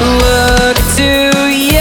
Look to